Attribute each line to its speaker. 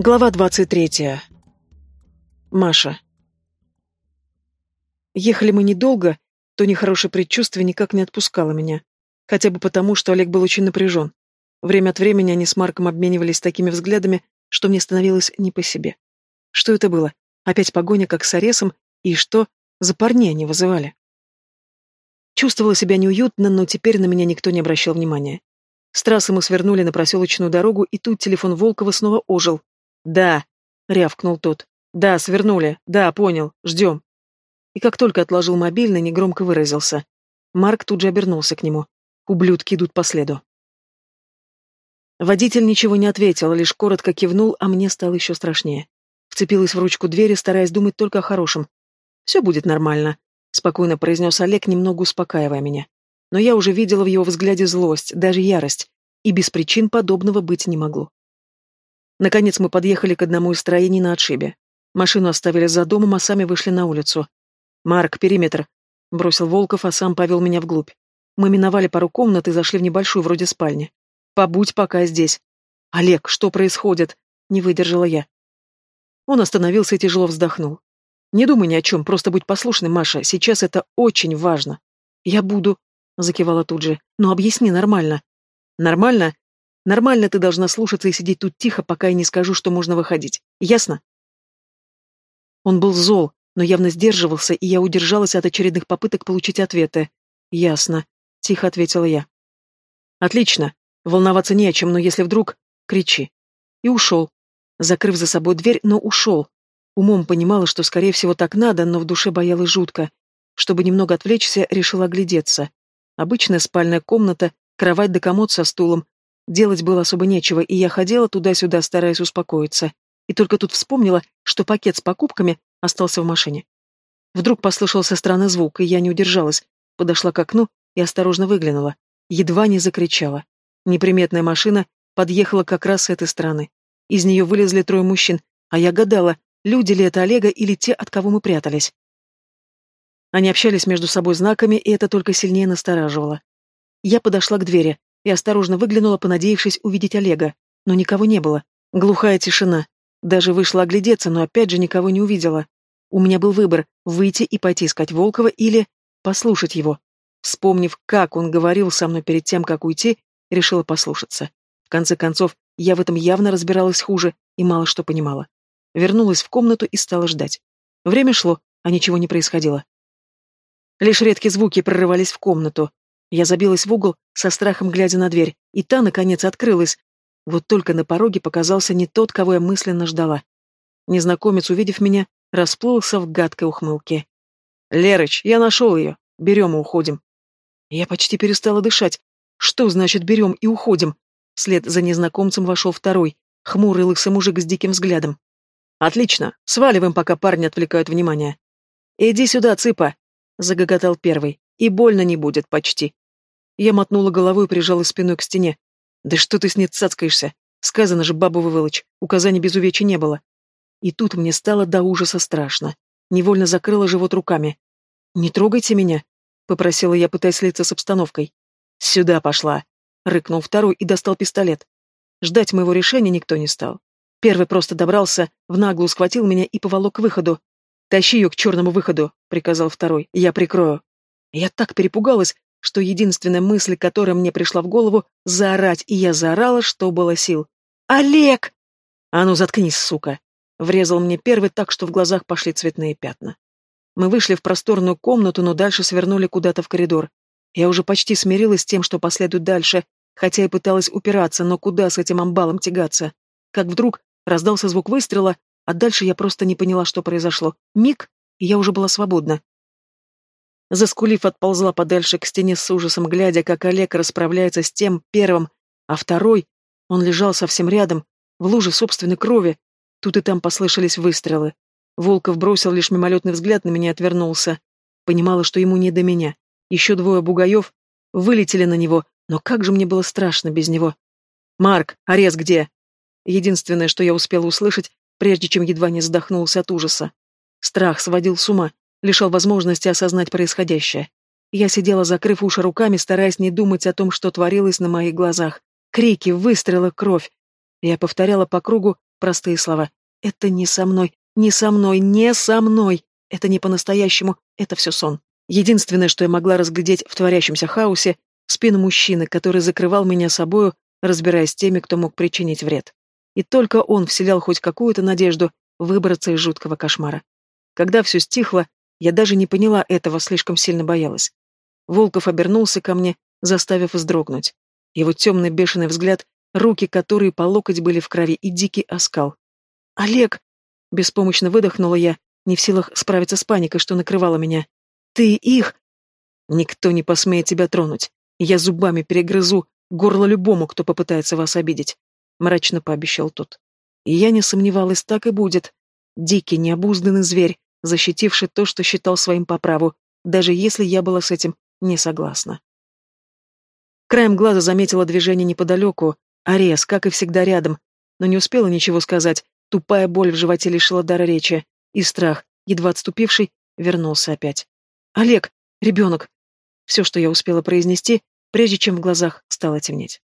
Speaker 1: Глава двадцать третья. Маша. Ехали мы недолго, то нехорошее предчувствие никак не отпускало меня. Хотя бы потому, что Олег был очень напряжен. Время от времени они с Марком обменивались такими взглядами, что мне становилось не по себе. Что это было? Опять погоня, как с Аресом, и что за парни они вызывали? Чувствовала себя неуютно, но теперь на меня никто не обращал внимания. С трассы мы свернули на проселочную дорогу, и тут телефон Волкова снова ожил. «Да», — рявкнул тот. «Да, свернули. Да, понял. Ждем». И как только отложил мобильный, негромко выразился. Марк тут же обернулся к нему. Ублюдки идут по следу. Водитель ничего не ответил, лишь коротко кивнул, а мне стало еще страшнее. Вцепилась в ручку двери, стараясь думать только о хорошем. «Все будет нормально», — спокойно произнес Олег, немного успокаивая меня. Но я уже видела в его взгляде злость, даже ярость, и без причин подобного быть не могло. Наконец мы подъехали к одному из строений на отшибе. Машину оставили за домом, а сами вышли на улицу. «Марк, периметр!» — бросил Волков, а сам повел меня вглубь. Мы миновали пару комнат и зашли в небольшую вроде спальни. «Побудь пока здесь». «Олег, что происходит?» — не выдержала я. Он остановился и тяжело вздохнул. «Не думай ни о чем, просто будь послушной, Маша, сейчас это очень важно». «Я буду», — закивала тут же. «Но объясни нормально». «Нормально? Нормально ты должна слушаться и сидеть тут тихо, пока я не скажу, что можно выходить. Ясно?» Он был зол, но явно сдерживался, и я удержалась от очередных попыток получить ответы. «Ясно», — тихо ответила я. «Отлично. Волноваться не о чем, но если вдруг...» «Кричи». И ушел. Закрыв за собой дверь, но ушел. Умом понимала, что, скорее всего, так надо, но в душе боялась жутко. Чтобы немного отвлечься, решила оглядеться. Обычная спальная комната, кровать да комод со стулом. Делать было особо нечего, и я ходила туда-сюда, стараясь успокоиться. И только тут вспомнила, что пакет с покупками остался в машине. Вдруг послышался странный звук, и я не удержалась, подошла к окну и осторожно выглянула. Едва не закричала. Неприметная машина подъехала как раз с этой стороны. Из нее вылезли трое мужчин, а я гадала, люди ли это Олега или те, от кого мы прятались. Они общались между собой знаками, и это только сильнее настораживало. Я подошла к двери и осторожно выглянула, понадеявшись увидеть Олега, но никого не было. Глухая тишина, даже вышла оглядеться, но опять же никого не увидела. У меня был выбор — выйти и пойти искать Волкова или послушать его. Вспомнив, как он говорил со мной перед тем, как уйти, решила послушаться. В конце концов, я в этом явно разбиралась хуже и мало что понимала. Вернулась в комнату и стала ждать. Время шло, а ничего не происходило. Лишь редкие звуки прорывались в комнату. Я забилась в угол, со страхом глядя на дверь, и та, наконец, открылась, вот только на пороге показался не тот, кого я мысленно ждала. Незнакомец, увидев меня, расплылся в гадкой ухмылке. «Лерыч, я нашел ее. Берем и уходим». Я почти перестала дышать. Что значит «берем и уходим»? Вслед за незнакомцем вошел второй, хмурый лысый мужик с диким взглядом. «Отлично. Сваливаем, пока парни отвлекают внимание». «Иди сюда, цыпа!» — загоготал первый. «И больно не будет, почти». Я мотнула головой и прижала спиной к стене. Да что ты с ней цацкаешься? Сказано же, бабу выволочь, указаний без увечья не было. И тут мне стало до ужаса страшно. Невольно закрыла живот руками. «Не трогайте меня», — попросила я, пытаясь слиться с обстановкой. «Сюда пошла», — рыкнул второй и достал пистолет. Ждать моего решения никто не стал. Первый просто добрался, в наглую схватил меня и поволок к выходу. «Тащи ее к черному выходу», — приказал второй, — «я прикрою». Я так перепугалась, что единственная мысль, которая мне пришла в голову, заорать, и я заорала, что было сил. «Олег!» «А ну, заткнись, сука!» Врезал мне первый так, что в глазах пошли цветные пятна. Мы вышли в просторную комнату, но дальше свернули куда-то в коридор. Я уже почти смирилась с тем, что последует дальше, хотя и пыталась упираться, но куда с этим амбалом тягаться? Как вдруг раздался звук выстрела, а дальше я просто не поняла, что произошло. Миг, и я уже была свободна. Заскулив, отползла подальше к стене с ужасом, глядя, как Олег расправляется с тем первым, а второй, он лежал совсем рядом, в луже собственной крови. Тут и там послышались выстрелы. Волков бросил лишь мимолетный взгляд на меня и отвернулся. Понимала, что ему не до меня. Еще двое бугаев вылетели на него, но как же мне было страшно без него. «Марк, арес где?» Единственное, что я успела услышать, прежде чем едва не задохнулся от ужаса. Страх сводил с ума, лишал возможности осознать происходящее. Я сидела, закрыв уши руками, стараясь не думать о том, что творилось на моих глазах. Крики, выстрелы, кровь. Я повторяла по кругу простые слова. «Это не со мной, не со мной, не со мной! Это не по-настоящему, это все сон». Единственное, что я могла разглядеть в творящемся хаосе, спину мужчины, который закрывал меня собою, разбираясь с теми, кто мог причинить вред. И только он вселял хоть какую-то надежду выбраться из жуткого кошмара. Когда все стихло, я даже не поняла этого, слишком сильно боялась. Волков обернулся ко мне, заставив вздрогнуть. Его темный бешеный взгляд, руки, которые по локоть были в крови, и дикий оскал. «Олег!» — беспомощно выдохнула я, не в силах справиться с паникой, что накрывала меня. «Ты их!» «Никто не посмеет тебя тронуть. Я зубами перегрызу горло любому, кто попытается вас обидеть», — мрачно пообещал тот. И я не сомневалась, так и будет. Дикий, необузданный зверь, защитивший то, что считал своим по праву, даже если я была с этим не согласна. Краем глаза заметила движение неподалеку, Арес, как и всегда, рядом, но не успела ничего сказать, тупая боль в животе лишила дара речи, и страх, едва отступивший, вернулся опять. «Олег! Ребенок!» Все, что я успела произнести, прежде чем в глазах стало темнеть.